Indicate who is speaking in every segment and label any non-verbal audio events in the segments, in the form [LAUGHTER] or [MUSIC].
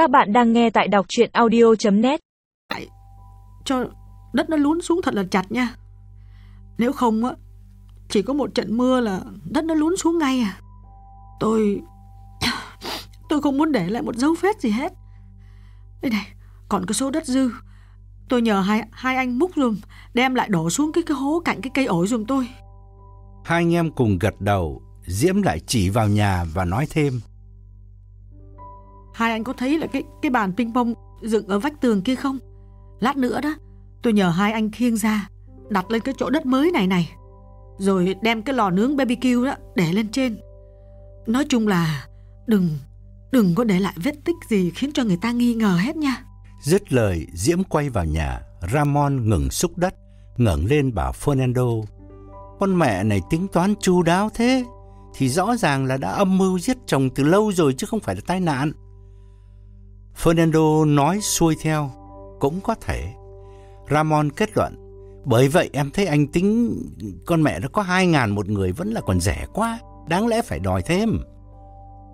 Speaker 1: Các bạn đang nghe tại đọc chuyện audio.net
Speaker 2: cho đất nó lún xuống thật là chặt nha. Nếu không á, chỉ có một trận mưa là đất nó lún xuống ngay à. Tôi... Tôi không muốn để lại một dấu vết gì hết. Đây này, còn cái số đất dư. Tôi nhờ hai, hai anh múc dùm, đem lại đổ xuống cái cái hố cạnh cái cây ổi dùm tôi.
Speaker 3: Hai anh em cùng gật đầu, Diễm lại chỉ vào nhà và nói thêm.
Speaker 2: Hai anh có thấy là cái cái bàn ping pong dựng ở vách tường kia không? Lát nữa đó, tôi nhờ hai anh khiêng ra, đặt lên cái chỗ đất mới này này. Rồi đem cái lò nướng BBQ đó để lên trên. Nói chung là đừng đừng có để lại vết tích gì khiến cho người ta nghi ngờ hết nha.
Speaker 3: Dứt lời, Diễm quay vào nhà, Ramon ngừng xúc đất, ngẩng lên bảo Fernando. Con mẹ này tính toán chu đáo thế, thì rõ ràng là đã âm mưu giết chồng từ lâu rồi chứ không phải là tai nạn. Fernando nói xuôi theo, cũng có thể. Ramon kết luận, bởi vậy em thấy anh tính con mẹ nó có hai ngàn một người vẫn là còn rẻ quá, đáng lẽ phải đòi thêm.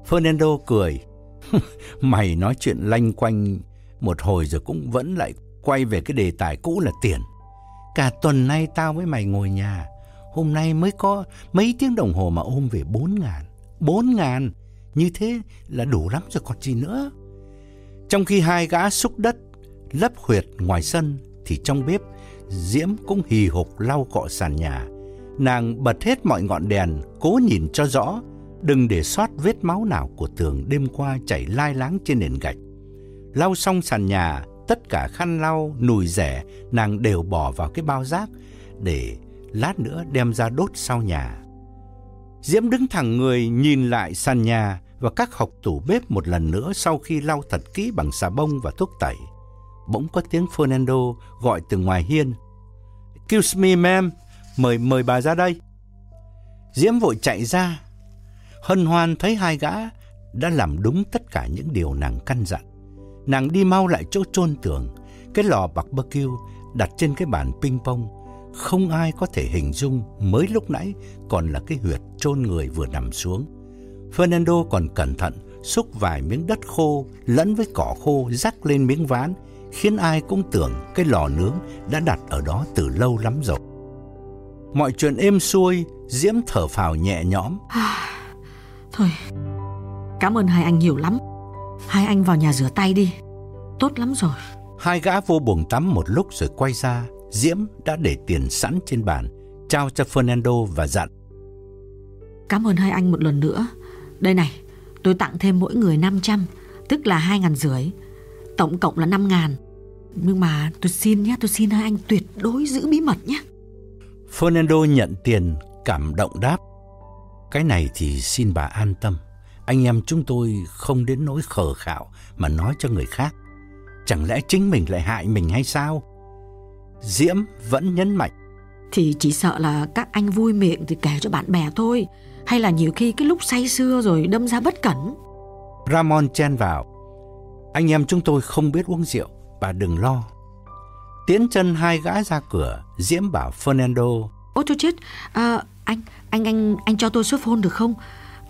Speaker 3: Fernando cười, [LAUGHS] mày nói chuyện lanh quanh một hồi rồi cũng vẫn lại quay về cái đề tài cũ là tiền. Cả tuần nay tao với mày ngồi nhà, hôm nay mới có mấy tiếng đồng hồ mà ôm về bốn ngàn. Bốn ngàn, như thế là đủ lắm rồi còn gì nữa. Trong khi hai gã xúc đất lấp huyệt ngoài sân thì trong bếp Diễm cũng hì hục lau cọ sàn nhà. Nàng bật hết mọi ngọn đèn, cố nhìn cho rõ, đừng để sót vết máu nào của tường đêm qua chảy lai láng trên nền gạch. Lau xong sàn nhà, tất cả khăn lau, nùi rẻ, nàng đều bỏ vào cái bao rác để lát nữa đem ra đốt sau nhà. Diễm đứng thẳng người nhìn lại sàn nhà và các hộc tủ bếp một lần nữa sau khi lau thật kỹ bằng xà bông và thuốc tẩy. Bỗng có tiếng Fernando gọi từ ngoài hiên. Excuse me ma'am, mời mời bà ra đây. Diễm vội chạy ra. Hân hoan thấy hai gã đã làm đúng tất cả những điều nàng căn dặn. Nàng đi mau lại chỗ chôn tường, cái lò barbecue đặt trên cái bàn ping pong. Không ai có thể hình dung mới lúc nãy còn là cái huyệt chôn người vừa nằm xuống. Fernando còn cẩn thận xúc vài miếng đất khô lẫn với cỏ khô rắc lên miếng ván, khiến ai cũng tưởng cái lò nướng đã đặt ở đó từ lâu lắm rồi. Mọi chuyện êm xuôi, Diễm thở phào nhẹ nhõm.
Speaker 2: Thôi, cảm ơn hai anh nhiều lắm. Hai anh vào nhà rửa tay đi. Tốt lắm rồi.
Speaker 3: Hai gã vô buồng tắm một lúc rồi quay ra, Diễm đã để tiền sẵn trên bàn, trao cho Fernando và dặn.
Speaker 2: Cảm ơn hai anh một lần nữa. Đây này, tôi tặng thêm mỗi người 500, tức là hai ngàn rưỡi. Tổng cộng là 5 ngàn. Nhưng mà tôi xin nhé, tôi xin hai anh tuyệt đối giữ bí mật nhé.
Speaker 3: Fernando nhận tiền, cảm động đáp. Cái này thì xin bà an tâm. Anh em chúng tôi không đến nỗi khờ khạo mà nói cho người khác. Chẳng lẽ chính mình lại hại mình hay sao? Diễm vẫn nhấn mạnh.
Speaker 2: Thì chỉ sợ là các anh vui miệng thì kể cho bạn bè thôi. Hay là nhiều khi cái lúc say sưa rồi đâm ra bất cẩn.
Speaker 3: Ramon chen vào. Anh em chúng tôi không biết uống rượu, bà đừng lo. Tiến chân hai gã ra cửa, Diễm bảo Fernando.
Speaker 2: Ôi tôi chết, à, anh, anh, anh, anh cho tôi số phone được không?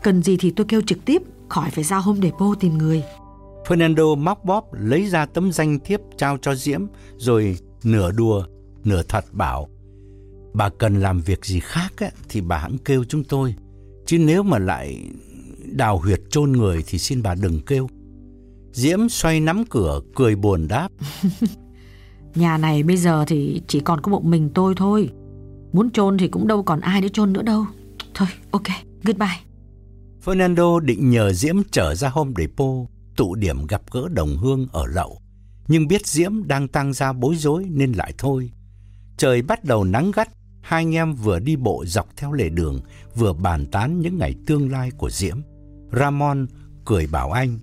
Speaker 2: Cần gì thì tôi kêu trực tiếp, khỏi phải ra Home Depot tìm người.
Speaker 3: Fernando móc bóp lấy ra tấm danh thiếp trao cho Diễm, rồi nửa đùa, nửa thật bảo. Bà cần làm việc gì khác á, thì bà hãng kêu chúng tôi. Chứ nếu mà lại đào huyệt chôn người thì xin bà đừng kêu. Diễm xoay nắm cửa, cười buồn đáp. [LAUGHS]
Speaker 2: Nhà này bây giờ thì chỉ còn có một mình tôi thôi. Muốn chôn thì cũng đâu còn ai để chôn nữa đâu. Thôi, ok, goodbye.
Speaker 3: Fernando định nhờ Diễm trở ra Home Depot, tụ điểm gặp gỡ đồng hương ở lậu. Nhưng biết Diễm đang tăng ra bối rối nên lại thôi. Trời bắt đầu nắng gắt, hai anh em vừa đi bộ dọc theo lề đường, vừa bàn tán những ngày tương lai của Diễm. Ramon cười bảo anh.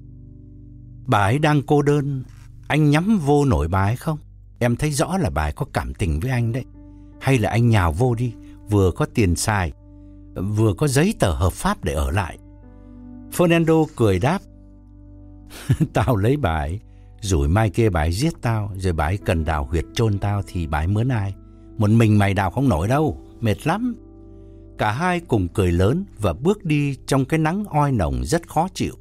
Speaker 3: Bà ấy đang cô đơn, anh nhắm vô nổi bà ấy không? Em thấy rõ là bà ấy có cảm tình với anh đấy. Hay là anh nhào vô đi, vừa có tiền xài, vừa có giấy tờ hợp pháp để ở lại. Fernando cười đáp. [LAUGHS] tao lấy bà ấy, rồi mai kia bà ấy giết tao, rồi bà ấy cần đào huyệt chôn tao thì bà ấy mướn ai. Một mình mày đào không nổi đâu, mệt lắm. Cả hai cùng cười lớn và bước đi trong cái nắng oi nồng rất khó chịu.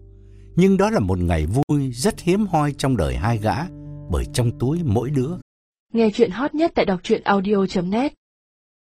Speaker 3: Nhưng đó là một ngày vui rất hiếm hoi trong đời hai gã, bởi trong túi mỗi đứa
Speaker 4: Nghe chuyện hot nhất tại đọc truyện audio.net